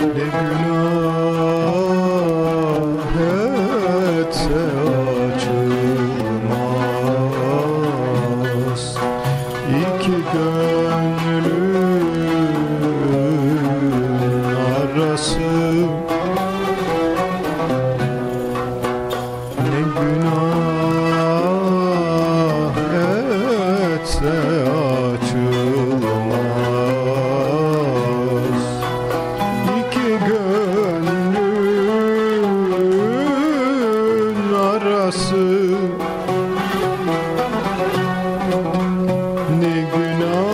Ne günah etse açılmaz İki gönlün arası. Ne günah etse açılmaz gönlün arası. Ne günah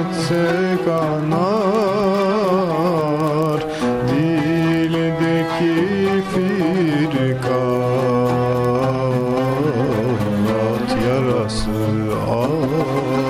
etse kanar Dildeki firkat yarası ah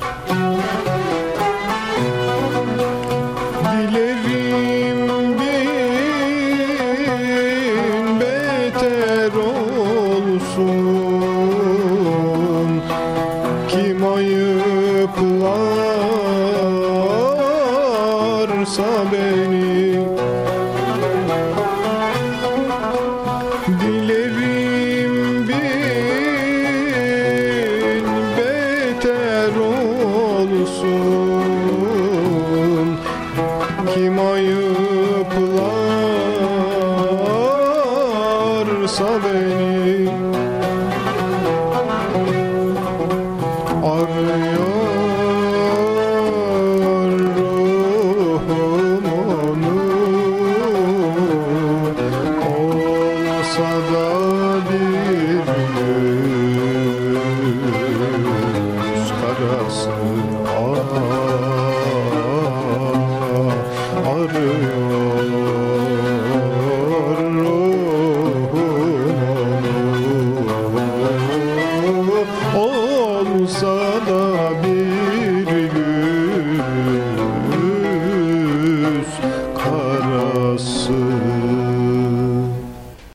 ayıplarsa beni Dilerim bin beter olsun. Kim ayıplarsa beni Arıyor Olsa da bir yüz karası ah, Arıyor bir